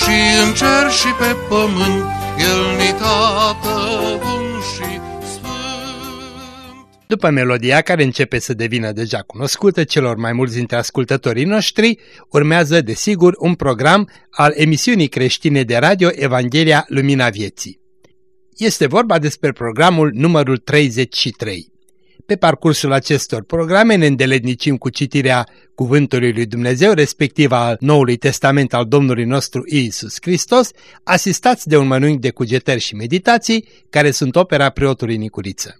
și în cer și pe pământ, El ni tată bun și după melodia care începe să devină deja cunoscută celor mai mulți dintre ascultătorii noștri, urmează, desigur, un program al emisiunii creștine de radio Evanghelia Lumina Vieții. Este vorba despre programul numărul 33. Pe parcursul acestor programe ne îndeletnicim cu citirea Cuvântului lui Dumnezeu, respectiv al Noului Testament al Domnului nostru Iisus Hristos, asistați de un mănânc de cugetări și meditații, care sunt opera preotului Nicuriță.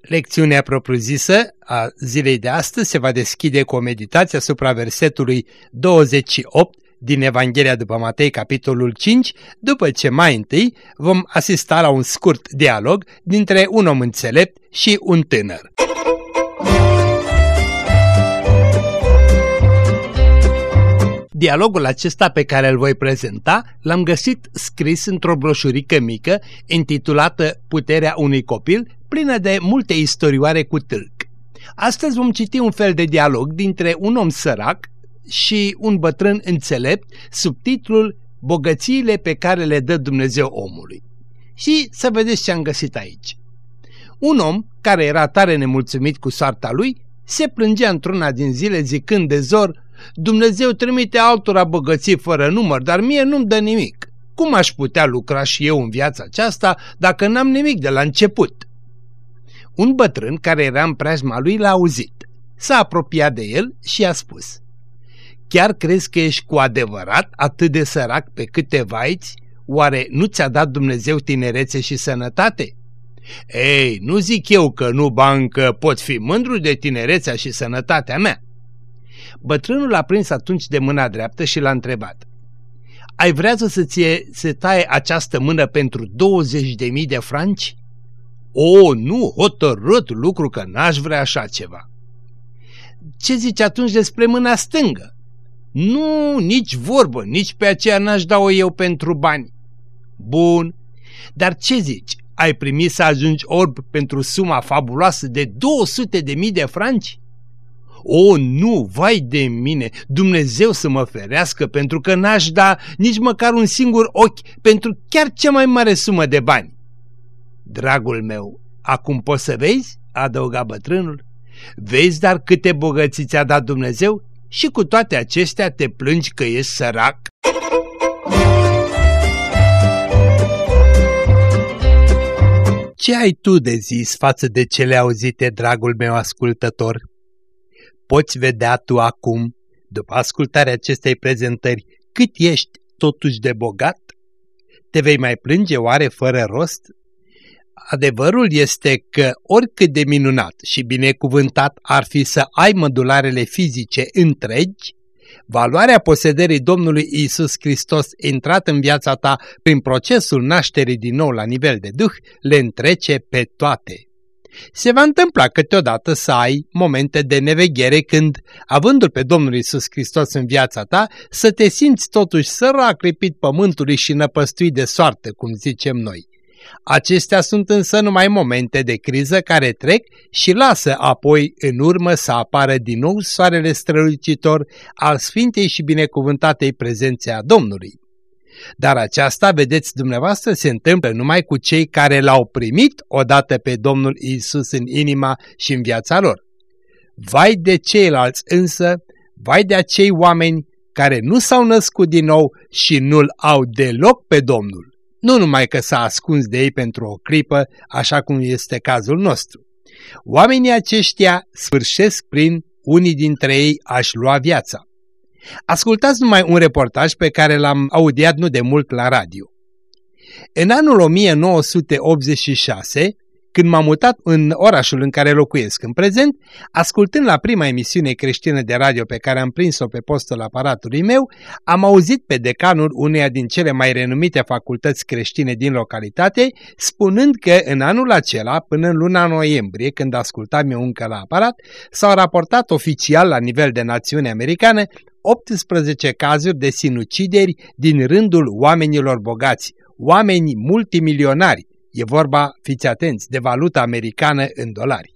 Lecțiunea propriu-zisă a zilei de astăzi se va deschide cu o meditație asupra versetului 28 din Evanghelia după Matei, capitolul 5, după ce mai întâi vom asista la un scurt dialog dintre un om înțelept și un tânăr. Dialogul acesta pe care îl voi prezenta l-am găsit scris într-o broșurică mică intitulată Puterea unui copil, plină de multe istorioare cu tâlc. Astăzi vom citi un fel de dialog dintre un om sărac și un bătrân înțelept sub titlul Bogățiile pe care le dă Dumnezeu omului. Și să vedeți ce am găsit aici. Un om care era tare nemulțumit cu soarta lui se plângea într-una din zile zicând de zor Dumnezeu trimite altora bogății fără număr, dar mie nu-mi dă nimic. Cum aș putea lucra și eu în viața aceasta dacă n-am nimic de la început? Un bătrân care era în preajma lui l-a auzit. S-a apropiat de el și a spus Chiar crezi că ești cu adevărat atât de sărac pe câte vaiți? Oare nu ți-a dat Dumnezeu tinerețe și sănătate? Ei, nu zic eu că nu, bancă, pot fi mândru de tinerețea și sănătatea mea. Bătrânul a prins atunci de mâna dreaptă și l-a întrebat. Ai vrea să ție se taie această mână pentru 20.000 de franci? O, nu, hotărât lucru că n-aș vrea așa ceva. Ce zici atunci despre mâna stângă? Nu, nici vorbă, nici pe aceea n-aș da-o eu pentru bani. Bun, dar ce zici? Ai primit să ajungi orb pentru suma fabuloasă de 200 de mii de franci? O, nu, vai de mine, Dumnezeu să mă ferească pentru că n-aș da nici măcar un singur ochi pentru chiar cea mai mare sumă de bani. Dragul meu, acum poți să vezi? adăuga bătrânul. Vezi dar câte bogățiți ți-a dat Dumnezeu și cu toate acestea te plângi că ești sărac? Ce ai tu de zis față de cele auzite, dragul meu ascultător? Poți vedea tu acum, după ascultarea acestei prezentări, cât ești totuși de bogat? Te vei mai plânge oare fără rost? Adevărul este că oricât de minunat și binecuvântat ar fi să ai mădularele fizice întregi, valoarea posedării Domnului Isus Hristos intrat în viața ta prin procesul nașterii din nou la nivel de duh le întrece pe toate. Se va întâmpla câteodată să ai momente de neveghere când, avându-L pe Domnul Isus Hristos în viața ta, să te simți totuși sărac lipit pământului și năpăstuit de soartă, cum zicem noi. Acestea sunt însă numai momente de criză care trec și lasă apoi în urmă să apară din nou soarele strălucitor al Sfintei și binecuvântatei prezențe a Domnului. Dar aceasta, vedeți dumneavoastră, se întâmplă numai cu cei care l-au primit odată pe Domnul Isus în inima și în viața lor. Vai de ceilalți însă, vai de acei oameni care nu s-au născut din nou și nu-L au deloc pe Domnul. Nu numai că s-a ascuns de ei pentru o clipă, așa cum este cazul nostru. Oamenii aceștia sfârșesc prin unii dintre ei aș lua viața. Ascultați numai un reportaj pe care l-am audiat nu de mult la radio. În anul 1986, când m-am mutat în orașul în care locuiesc în prezent, ascultând la prima emisiune creștină de radio pe care am prins-o pe postul aparatului meu, am auzit pe decanul uneia din cele mai renumite facultăți creștine din localitate, spunând că în anul acela, până în luna noiembrie, când ascultam eu încă la aparat, s-au raportat oficial la nivel de națiune americană 18 cazuri de sinucideri din rândul oamenilor bogați, oameni multimilionari, e vorba, fiți atenți, de valuta americană în dolari.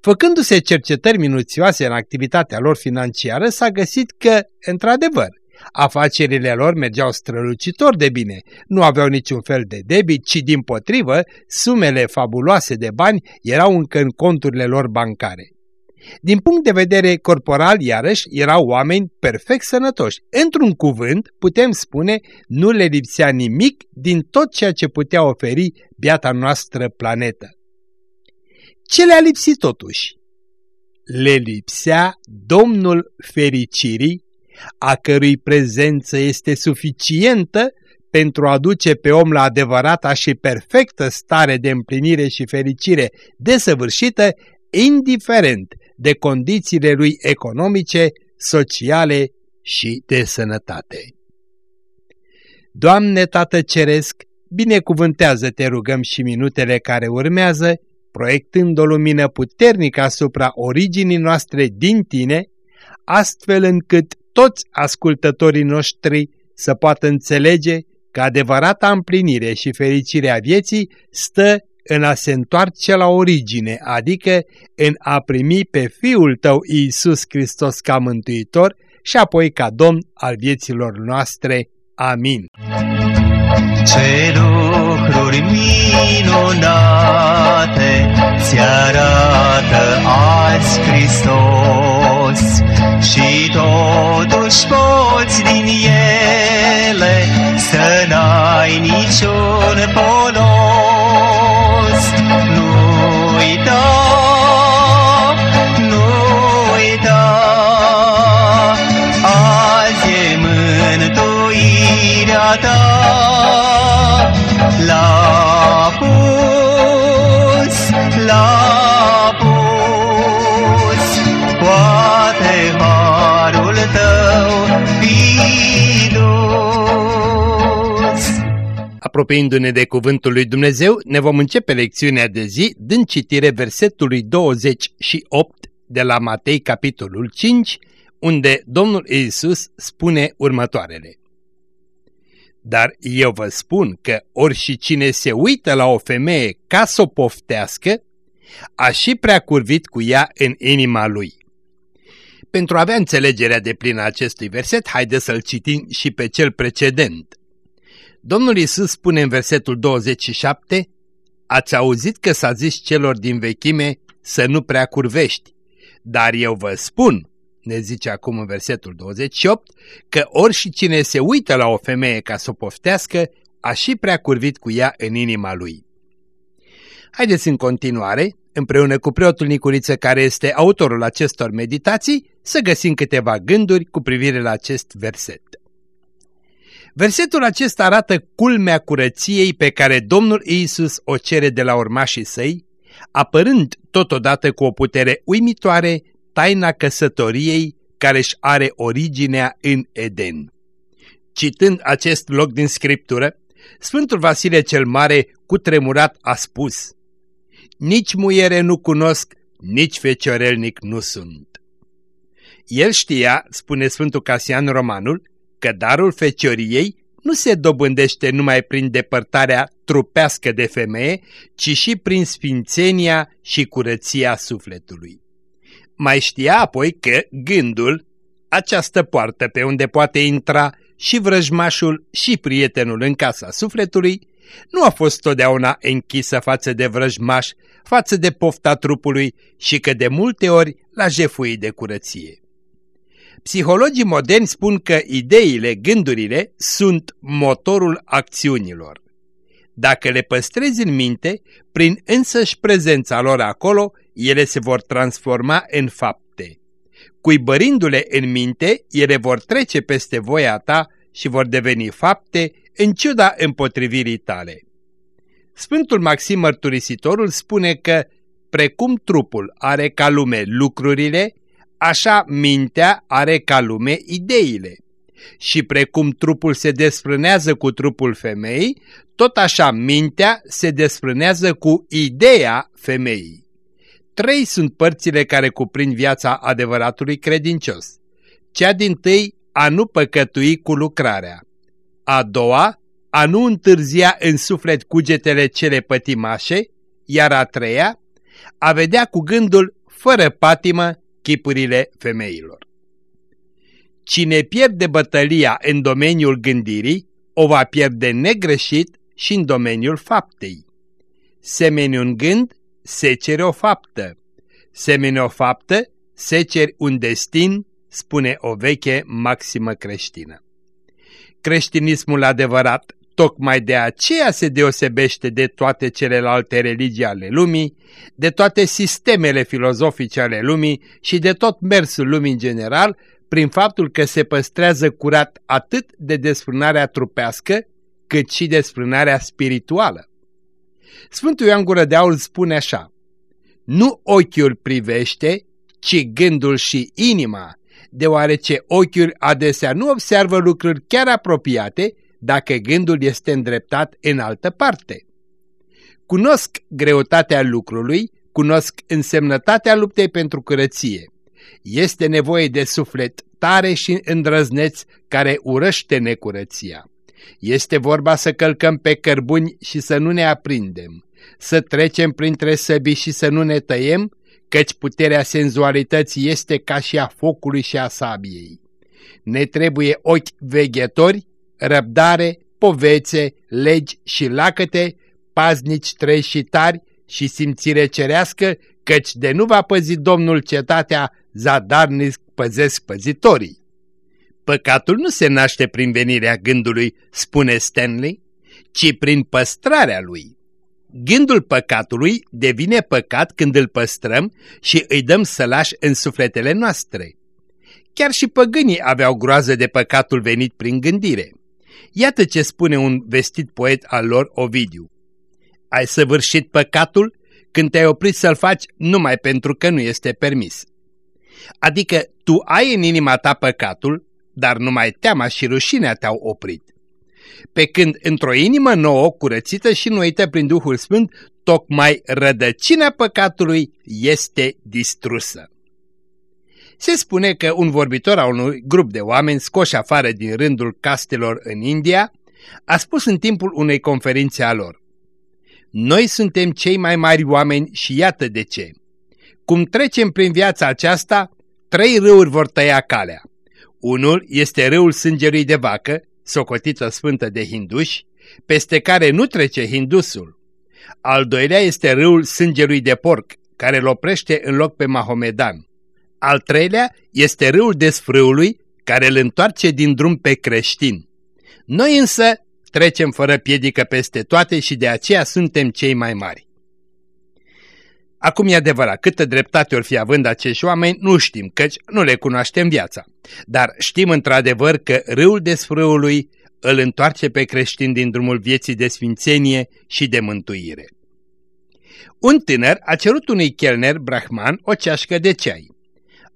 Făcându-se cercetări minuțioase în activitatea lor financiară, s-a găsit că, într-adevăr, afacerile lor mergeau strălucitor de bine, nu aveau niciun fel de debit, ci din potrivă, sumele fabuloase de bani erau încă în conturile lor bancare. Din punct de vedere corporal, iarăși, erau oameni perfect sănătoși. Într-un cuvânt, putem spune, nu le lipsea nimic din tot ceea ce putea oferi biata noastră planetă. Ce le-a lipsit totuși? Le lipsea Domnul fericirii, a cărui prezență este suficientă pentru a duce pe om la adevărata și perfectă stare de împlinire și fericire desăvârșită, indiferent de condițiile lui economice, sociale și de sănătate. Doamne Tată Ceresc, binecuvântează-te rugăm și minutele care urmează, proiectând o lumină puternică asupra originii noastre din Tine, astfel încât toți ascultătorii noștri să poată înțelege că adevărata împlinire și fericirea vieții stă în a se întoarce la origine, adică în a primi pe Fiul tău Iisus Hristos ca Mântuitor și apoi ca Domn al vieților noastre. Amin. Ce lucruri minunate ți arată azi Hristos și totuși poți din ele să n-ai niciun polos. Apropiindu-ne de cuvântul lui Dumnezeu, ne vom începe lecțiunea de zi dând citire versetului 28 de la Matei, capitolul 5, unde Domnul Iisus spune următoarele. Dar eu vă spun că și cine se uită la o femeie ca să o poftească, a și prea curvit cu ea în inima lui. Pentru a avea înțelegerea de plină acestui verset, haideți să-l citim și pe cel precedent. Domnul Isus spune în versetul 27, Ați auzit că s-a zis celor din vechime să nu prea curvești, dar eu vă spun, ne zice acum în versetul 28, că ori și cine se uită la o femeie ca să o poftească, a și prea curvit cu ea în inima lui. Haideți în continuare, împreună cu preotul Nicuriță, care este autorul acestor meditații, să găsim câteva gânduri cu privire la acest verset. Versetul acesta arată culmea curăției pe care Domnul Iisus o cere de la urmașii săi, apărând totodată cu o putere uimitoare taina căsătoriei care își are originea în Eden. Citând acest loc din Scriptură, Sfântul Vasile cel Mare, cu tremurat, a spus Nici muiere nu cunosc, nici feciorelnic nu sunt. El știa, spune Sfântul Casian Romanul, că darul fecioriei nu se dobândește numai prin depărtarea trupească de femeie, ci și prin sfințenia și curăția sufletului. Mai știa apoi că gândul, această poartă pe unde poate intra și vrăjmașul și prietenul în casa sufletului, nu a fost totdeauna închisă față de vrăjmaș, față de pofta trupului și că de multe ori la jefui de curăție. Psihologii moderni spun că ideile, gândurile sunt motorul acțiunilor. Dacă le păstrezi în minte, prin însăși prezența lor acolo, ele se vor transforma în fapte. Cuibărindu-le în minte, ele vor trece peste voia ta și vor deveni fapte în ciuda împotrivirii tale. Sfântul Maxim Mărturisitorul spune că, precum trupul are ca lume lucrurile, așa mintea are ca lume ideile. Și precum trupul se desfrânează cu trupul femeii, tot așa mintea se desfrânează cu ideea femeii. Trei sunt părțile care cuprind viața adevăratului credincios. Cea din tâi, a nu păcătui cu lucrarea. A doua, a nu întârzia în suflet cugetele cele pătimașe, iar a treia, a vedea cu gândul, fără patimă, chipurile femeilor. Cine pierde bătălia în domeniul gândirii, o va pierde negreșit și în domeniul faptei. Semeni un gând, secere o faptă. Semeni o faptă, seceri un destin, spune o veche maximă creștină. Creștinismul adevărat tocmai de aceea se deosebește de toate celelalte religii ale lumii, de toate sistemele filozofice ale lumii și de tot mersul lumii în general, prin faptul că se păstrează curat atât de desfrânarea trupească, cât și desfrânarea spirituală. Sfântul Ioan Gură de Aur spune așa, Nu ochiul privește, ci gândul și inima, deoarece ochiul adesea nu observă lucruri chiar apropiate dacă gândul este îndreptat în altă parte. Cunosc greutatea lucrului, cunosc însemnătatea luptei pentru curăție. Este nevoie de suflet tare și îndrăzneț care urăște necurăția. Este vorba să călcăm pe cărbuni și să nu ne aprindem, să trecem printre săbi și să nu ne tăiem, căci puterea senzualității este ca și a focului și a sabiei. Ne trebuie ochi veghetori, răbdare, povețe, legi și lacăte, paznici trei și tari și simțire cerească, căci de nu va păzi Domnul cetatea, zadarnic păzesc păzitorii. Păcatul nu se naște prin venirea gândului, spune Stanley, ci prin păstrarea lui. Gândul păcatului devine păcat când îl păstrăm și îi dăm sălaș în sufletele noastre. Chiar și păgânii aveau groază de păcatul venit prin gândire. Iată ce spune un vestit poet al lor, Ovidiu. Ai săvârșit păcatul când te-ai oprit să-l faci numai pentru că nu este permis. Adică tu ai în inima ta păcatul, dar numai teama și rușinea te-au oprit. Pe când într-o inimă nouă, curățită și nuită prin Duhul Sfânt, tocmai rădăcina păcatului este distrusă. Se spune că un vorbitor al unui grup de oameni scoși afară din rândul castelor în India a spus în timpul unei conferințe a lor Noi suntem cei mai mari oameni și iată de ce. Cum trecem prin viața aceasta, trei râuri vor tăia calea. Unul este râul sângerui de vacă, socotită sfântă de hinduși, peste care nu trece hindusul. Al doilea este râul sângerui de porc, care îl oprește în loc pe Mahomedan. Al treilea este râul desfrâului, care îl întoarce din drum pe creștin. Noi însă trecem fără piedică peste toate și de aceea suntem cei mai mari. Acum e adevărat, câtă dreptate or fi având acești oameni, nu știm, căci nu le cunoaștem viața. Dar știm într-adevăr că râul desfrâului îl întoarce pe creștin din drumul vieții de sfințenie și de mântuire. Un tânăr a cerut unui chelner brahman o ceașcă de ceai.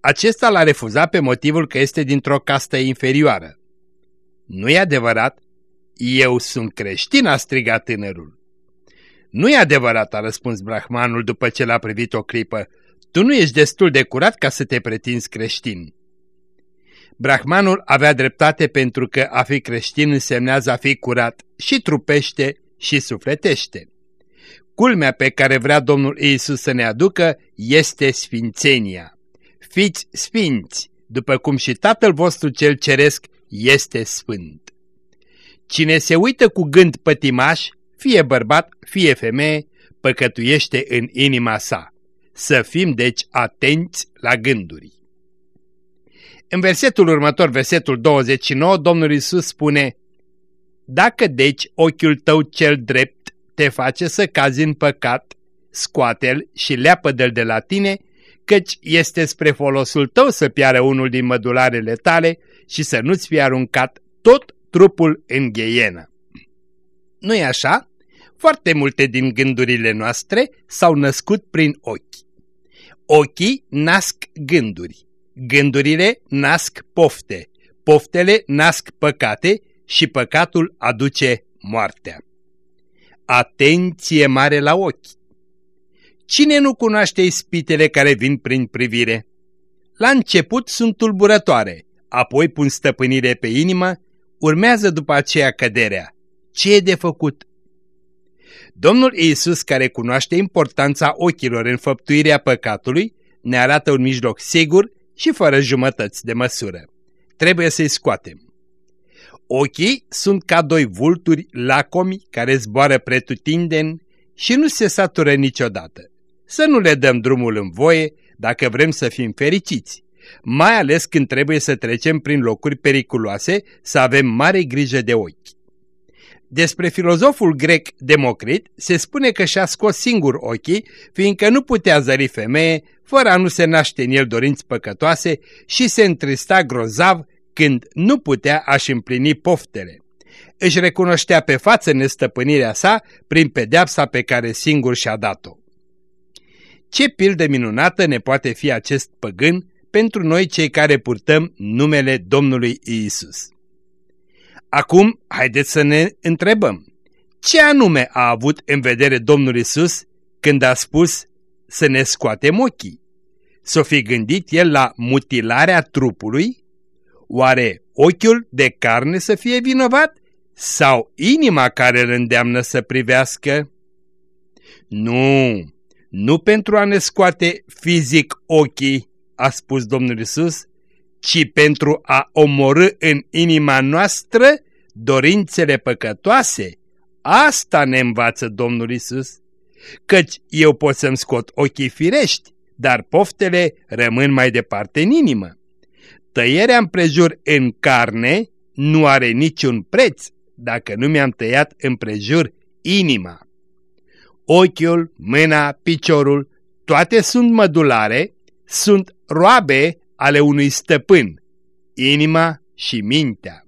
Acesta l-a refuzat pe motivul că este dintr-o castă inferioară. Nu e adevărat? Eu sunt creștin, a strigat tânărul. Nu e adevărat, a răspuns brahmanul după ce l-a privit o clipă. Tu nu ești destul de curat ca să te pretinzi creștin. Brahmanul avea dreptate pentru că a fi creștin însemnează a fi curat și trupește și sufletește. Culmea pe care vrea Domnul Iisus să ne aducă este sfințenia. Fiți sfinți, după cum și Tatăl vostru cel ceresc este sfânt. Cine se uită cu gând pătimaș fie bărbat, fie femeie, păcătuiește în inima sa. Să fim deci atenți la gânduri. În versetul următor, versetul 29, Domnul Isus spune Dacă deci ochiul tău cel drept te face să cazi în păcat, scoate-l și leapă-l de la tine, căci este spre folosul tău să piară unul din mădularele tale și să nu-ți fie aruncat tot trupul în gheienă. Nu-i așa? Foarte multe din gândurile noastre s-au născut prin ochi. Ochii nasc gânduri, gândurile nasc pofte, poftele nasc păcate și păcatul aduce moartea. Atenție mare la ochi! Cine nu cunoaște ispitele care vin prin privire? La început sunt tulburătoare, apoi pun stăpânire pe inimă, urmează după aceea căderea. Ce e de făcut? Domnul Iisus, care cunoaște importanța ochilor în făptuirea păcatului, ne arată un mijloc sigur și fără jumătăți de măsură. Trebuie să-i scoatem. Ochii sunt ca doi vulturi lacomi care zboară pretutindeni și nu se satură niciodată. Să nu le dăm drumul în voie dacă vrem să fim fericiți, mai ales când trebuie să trecem prin locuri periculoase, să avem mare grijă de ochi. Despre filozoful grec Democrit se spune că și-a scos singur ochii, fiindcă nu putea zări femeie, fără a nu se naște în el dorinți păcătoase și se întrista grozav când nu putea a-și împlini poftele. Își recunoștea pe față nestăpânirea sa prin pedeapsa pe care singur și-a dat-o. Ce pildă minunată ne poate fi acest păgân pentru noi cei care purtăm numele Domnului Iisus. Acum, haideți să ne întrebăm, ce anume a avut în vedere Domnul Isus când a spus să ne scoatem ochii? S-o fi gândit el la mutilarea trupului? Oare ochiul de carne să fie vinovat sau inima care îl îndeamnă să privească? Nu, nu pentru a ne scoate fizic ochii, a spus Domnul Isus, ci pentru a omorâ în inima noastră dorințele păcătoase. Asta ne învață Domnul Isus. Căci eu pot să-mi scot ochii firești, dar poftele rămân mai departe în inimă. Tăierea împrejur în carne nu are niciun preț dacă nu mi-am tăiat împrejur inima. Ochiul, mâna, piciorul, toate sunt mădulare, sunt roabe ale unui stăpân, inima și mintea.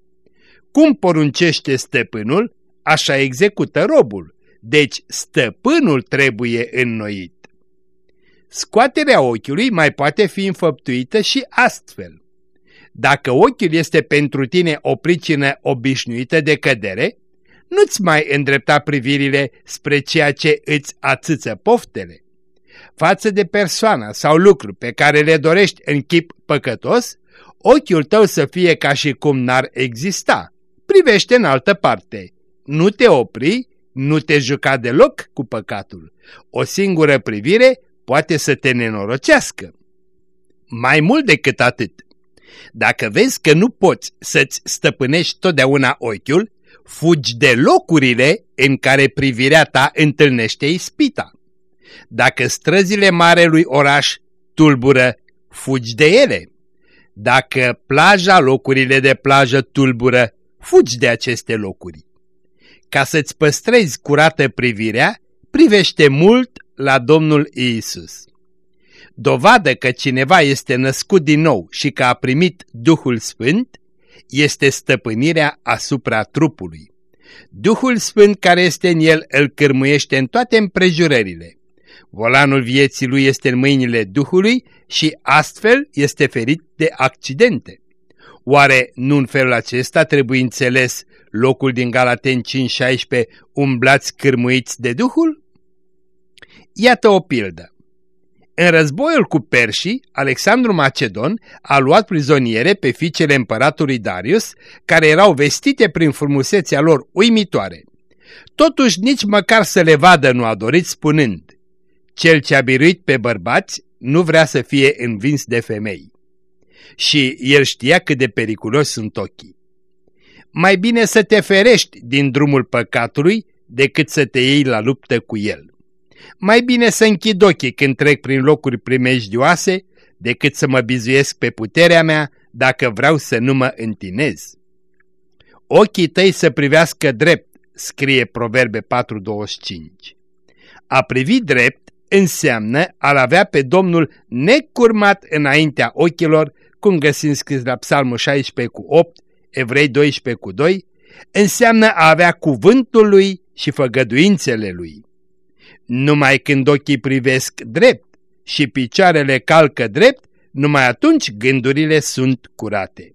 Cum poruncește stăpânul, așa execută robul, deci stăpânul trebuie înnoit. Scoaterea ochiului mai poate fi înfăptuită și astfel. Dacă ochiul este pentru tine o pricină obișnuită de cădere, nu-ți mai îndrepta privirile spre ceea ce îți atâță poftele. Față de persoana sau lucru pe care le dorești în chip păcătos, ochiul tău să fie ca și cum n-ar exista. Privește în altă parte. Nu te opri, nu te juca deloc cu păcatul. O singură privire poate să te nenorocească. Mai mult decât atât, dacă vezi că nu poți să-ți stăpânești totdeauna ochiul, fugi de locurile în care privirea ta întâlnește ispita. Dacă străzile marelui oraș tulbură, fugi de ele. Dacă plaja, locurile de plajă tulbură, fugi de aceste locuri. Ca să-ți păstrezi curată privirea, privește mult la Domnul Iisus. Dovadă că cineva este născut din nou și că a primit Duhul Sfânt este stăpânirea asupra trupului. Duhul Sfânt care este în el îl cârmuiește în toate împrejurările. Volanul vieții lui este în mâinile Duhului și astfel este ferit de accidente. Oare nu în felul acesta trebuie înțeles locul din Galaten 5.16 umblați cârmuiți de Duhul? Iată o pildă. În războiul cu Perșii, Alexandru Macedon a luat prizoniere pe fiicele împăratului Darius, care erau vestite prin frumusețea lor uimitoare. Totuși nici măcar să le vadă nu a dorit spunând, cel ce a biruit pe bărbați nu vrea să fie învins de femei. Și el știa cât de periculos sunt ochii. Mai bine să te ferești din drumul păcatului decât să te iei la luptă cu el. Mai bine să închid ochii când trec prin locuri primejdioase decât să mă bizuiesc pe puterea mea dacă vreau să nu mă întinez. Ochii tăi să privească drept, scrie Proverbe 4.25. A privi drept înseamnă a avea pe Domnul necurmat înaintea ochilor, cum găsim scris la Psalmul 16 cu 8, Evrei 12 cu 2, înseamnă a avea cuvântul lui și făgăduințele Lui. Numai când ochii privesc drept și picioarele calcă drept, numai atunci gândurile sunt curate.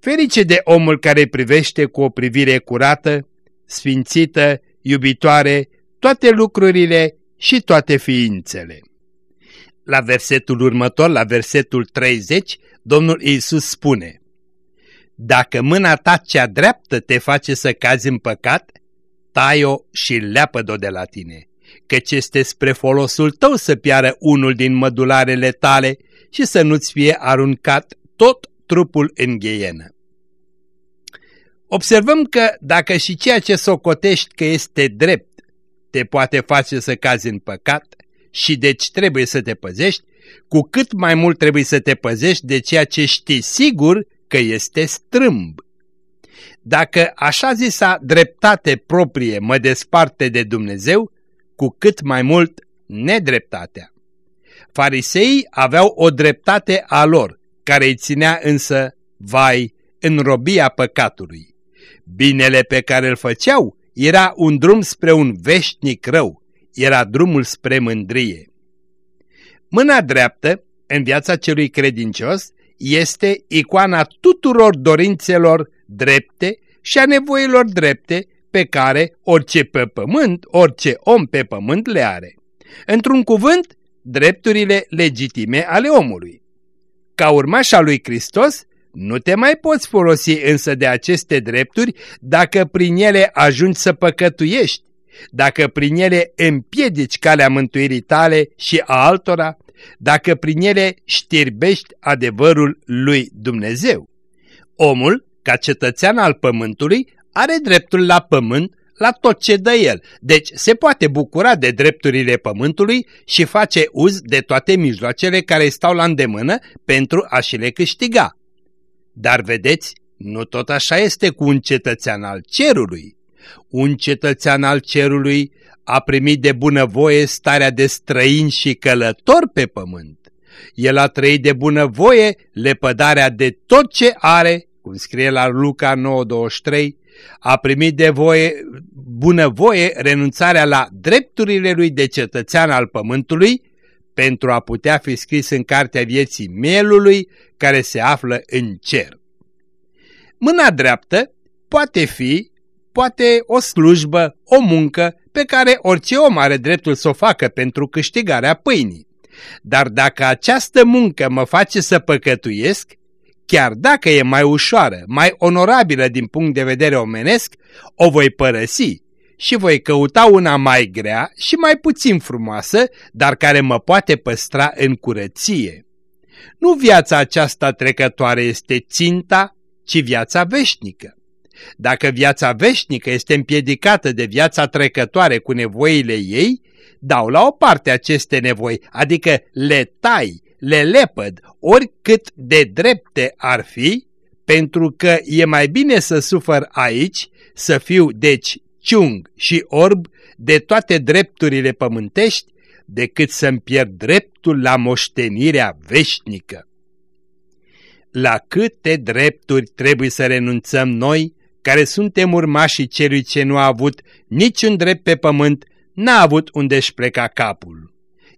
Ferice de omul care privește cu o privire curată, sfințită, iubitoare, toate lucrurile și toate ființele. La versetul următor, la versetul 30, Domnul Iisus spune Dacă mâna ta cea dreaptă te face să cazi în păcat, tai-o și leapă-o de la tine, căci este spre folosul tău să piară unul din mădularele tale și să nu-ți fie aruncat tot trupul în gheienă. Observăm că dacă și ceea ce socotești că este drept te poate face să cazi în păcat și deci trebuie să te păzești, cu cât mai mult trebuie să te păzești de ceea ce știi sigur că este strâmb. Dacă așa zisa dreptate proprie mă desparte de Dumnezeu, cu cât mai mult nedreptatea. Fariseii aveau o dreptate a lor, care îi ținea însă, vai, în robia păcatului. Binele pe care îl făceau era un drum spre un veșnic rău, era drumul spre mândrie. Mâna dreaptă, în viața celui credincios, este icoana tuturor dorințelor drepte și a nevoilor drepte pe care orice pe pământ, orice om pe pământ le are. Într-un cuvânt, drepturile legitime ale omului. Ca urmaș al lui Hristos, nu te mai poți folosi însă de aceste drepturi dacă prin ele ajungi să păcătuiești, dacă prin ele împiedici calea mântuirii tale și a altora, dacă prin ele știrbești adevărul lui Dumnezeu. Omul, ca cetățean al pământului, are dreptul la pământ, la tot ce dă el, deci se poate bucura de drepturile pământului și face uz de toate mijloacele care stau la îndemână pentru a și le câștiga. Dar vedeți, nu tot așa este cu un cetățean al cerului. Un cetățean al cerului a primit de bunăvoie starea de străin și călător pe pământ. El a trăit de bunăvoie lepădarea de tot ce are, cum scrie la Luca 9.23, a primit de voie, bunăvoie renunțarea la drepturile lui de cetățean al pământului pentru a putea fi scris în cartea vieții mielului care se află în cer. Mâna dreaptă poate fi, poate o slujbă, o muncă pe care orice om are dreptul să o facă pentru câștigarea pâinii. Dar dacă această muncă mă face să păcătuiesc, chiar dacă e mai ușoară, mai onorabilă din punct de vedere omenesc, o voi părăsi și voi căuta una mai grea și mai puțin frumoasă, dar care mă poate păstra în curăție. Nu viața aceasta trecătoare este ținta, ci viața veșnică. Dacă viața veșnică este împiedicată de viața trecătoare cu nevoile ei, dau la o parte aceste nevoi, adică le tai, le lepăd, oricât de drepte ar fi, pentru că e mai bine să sufăr aici, să fiu deci ciung și orb de toate drepturile pământești, decât să-mi pierd dreptul la moștenirea veșnică. La câte drepturi trebuie să renunțăm noi, care suntem urmașii celui ce nu a avut niciun drept pe pământ, n-a avut unde-și pleca capul.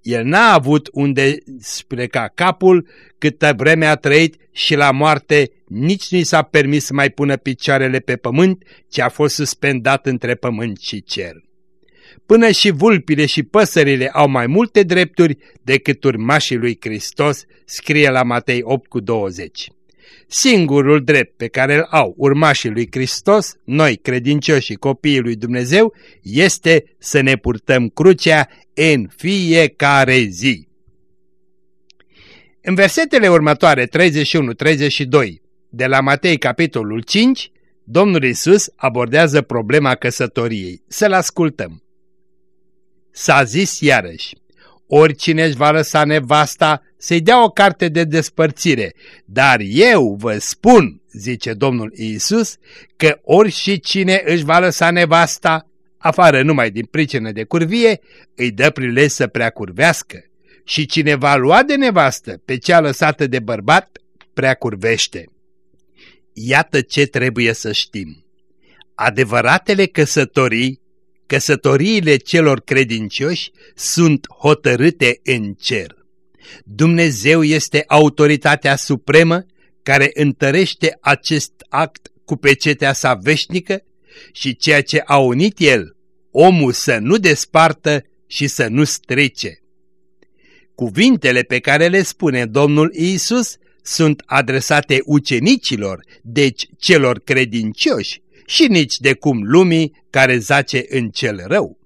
El n-a avut unde-și pleca capul câtă vreme a trăit și la moarte nici nu i s-a permis să mai pună picioarele pe pământ, ci a fost suspendat între pământ și cer. Până și vulpile și păsările au mai multe drepturi decât urmașii lui Hristos, scrie la Matei 8 cu 20. Singurul drept pe care îl au urmașii lui Hristos, noi credincioși și copiii lui Dumnezeu, este să ne purtăm crucea în fiecare zi. În versetele următoare 31-32 de la Matei capitolul 5, Domnul Isus abordează problema căsătoriei. Să-l ascultăm. S-a zis iarăși, oricine își va lăsa nevasta să-i dea o carte de despărțire, dar eu vă spun, zice Domnul Iisus, că ori și cine își va lăsa nevasta, afară numai din pricină de curvie, îi dă prilej să prea curvească. Și cine va lua de nevastă pe cea lăsată de bărbat, prea curvește. Iată ce trebuie să știm. Adevăratele căsătorii căsătoriile celor credincioși sunt hotărâte în cer. Dumnezeu este autoritatea supremă care întărește acest act cu pecetea sa veșnică și ceea ce a unit el, omul să nu despartă și să nu strice. Cuvintele pe care le spune Domnul Isus sunt adresate ucenicilor, deci celor credincioși, și nici de cum lumii care zace în cel rău.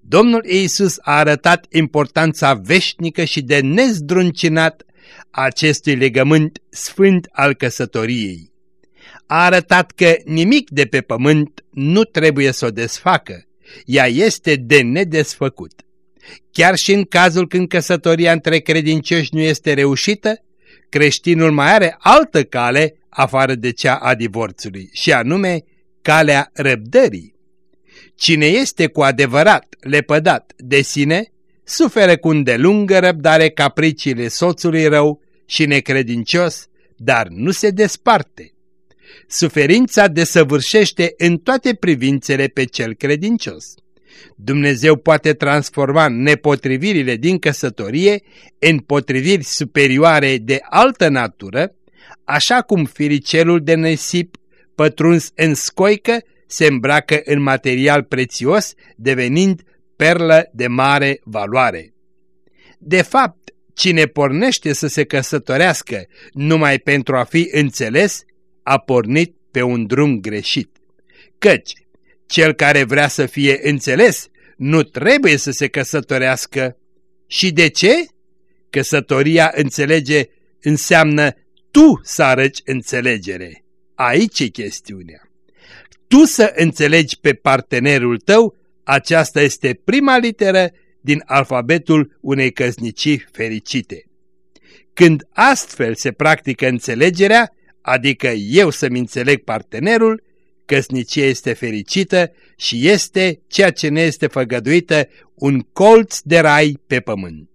Domnul Iisus a arătat importanța veșnică și de nezdruncinat acestui legământ sfânt al căsătoriei. A arătat că nimic de pe pământ nu trebuie să o desfacă, ea este de nedesfăcut. Chiar și în cazul când căsătoria între credincioși nu este reușită, creștinul mai are altă cale afară de cea a divorțului, și anume calea răbdării. Cine este cu adevărat lepădat de sine, suferă cu îndelungă răbdare capriciile soțului rău și necredincios, dar nu se desparte. Suferința desăvârșește în toate privințele pe cel credincios. Dumnezeu poate transforma nepotrivirile din căsătorie în potriviri superioare de altă natură, așa cum firicelul de nesip pătruns în scoică se îmbracă în material prețios, devenind perlă de mare valoare. De fapt, cine pornește să se căsătorească numai pentru a fi înțeles, a pornit pe un drum greșit. Căci, cel care vrea să fie înțeles nu trebuie să se căsătorească. Și de ce? Căsătoria înțelege înseamnă tu să arăci înțelegere. Aici e chestiunea. Tu să înțelegi pe partenerul tău, aceasta este prima literă din alfabetul unei căsnicii fericite. Când astfel se practică înțelegerea, adică eu să-mi înțeleg partenerul, căsnicia este fericită și este, ceea ce ne este făgăduită, un colț de rai pe pământ.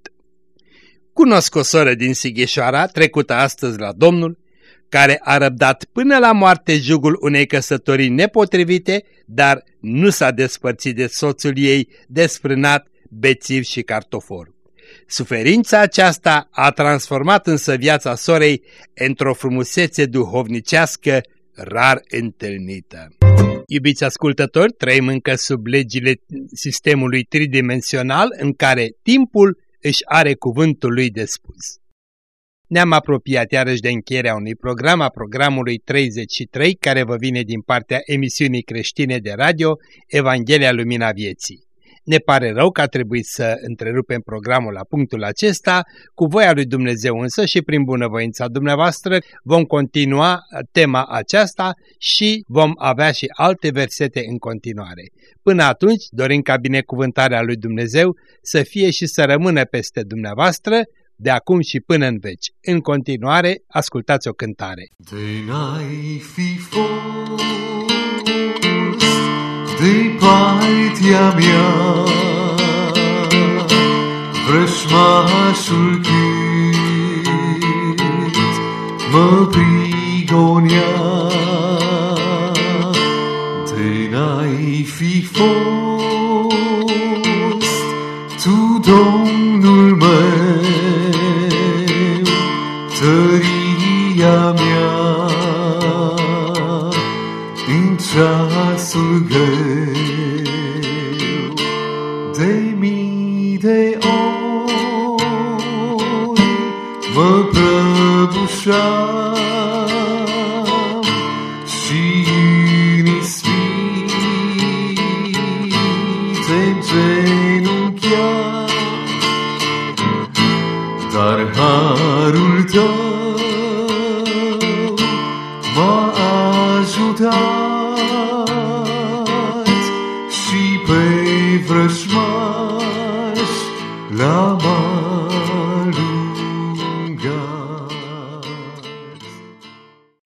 Cunosc o soră din Sighișoara, trecută astăzi la Domnul, care a răbdat până la moarte jugul unei căsătorii nepotrivite, dar nu s-a despărțit de soțul ei desfrânat, bețiv și cartofor. Suferința aceasta a transformat însă viața sorei într-o frumusețe duhovnicească rar întâlnită. Iubiți ascultători, trăim încă sub legile sistemului tridimensional în care timpul își are cuvântul lui de spus. Ne-am apropiat iarăși de încheierea unui program, a programului 33, care vă vine din partea emisiunii creștine de radio Evanghelia Lumina Vieții. Ne pare rău că a trebuit să întrerupem programul la punctul acesta, cu voia lui Dumnezeu însă și prin bunăvoința dumneavoastră vom continua tema aceasta și vom avea și alte versete în continuare. Până atunci dorim ca binecuvântarea lui Dumnezeu să fie și să rămână peste dumneavoastră, de acum și până în veci. În continuare, ascultați o cântare. De n-ai fi fost de partea mea, vrășmașul cât mă prigonea. De n-ai fi fost tu, Domnul